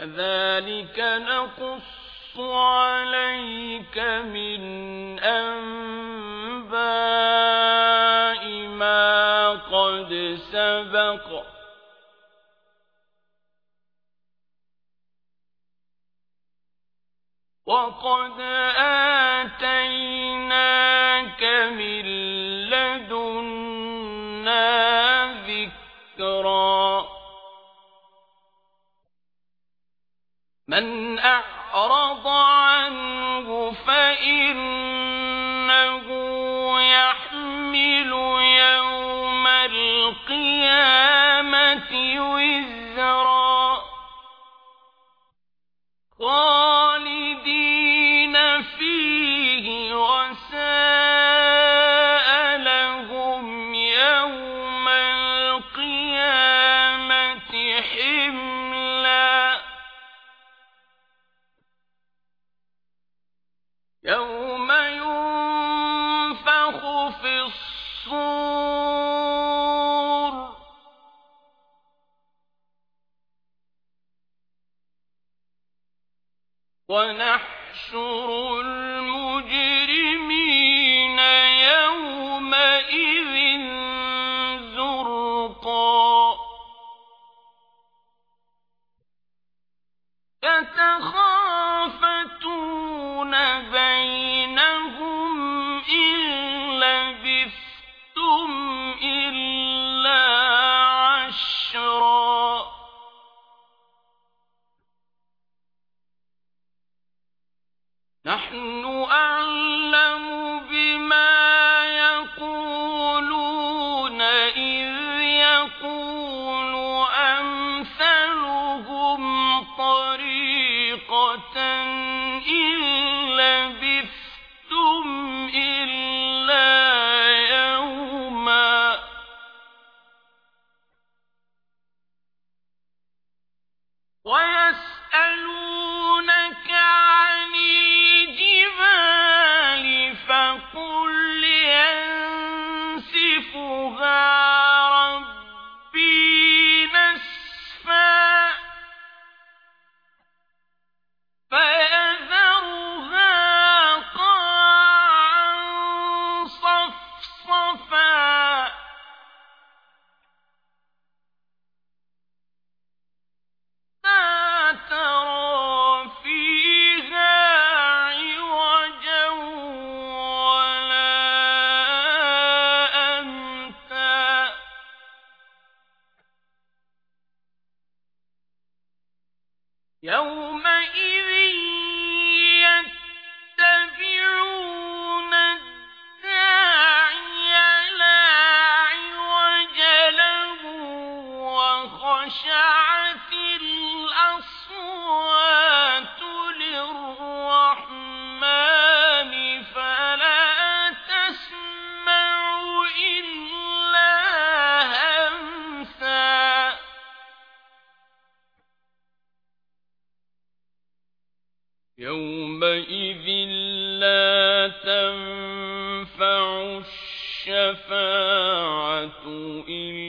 كذلك نقص عليك من أنباء ما قد سبق. وقد آتيناك من أعرض عنه فإن ونحشر المجرمين يومئذ زرقا. تتخاف ويسألونك عن الجبال فقل ينسفها. يوم يومئذ لا تنفع الشفاعة إلا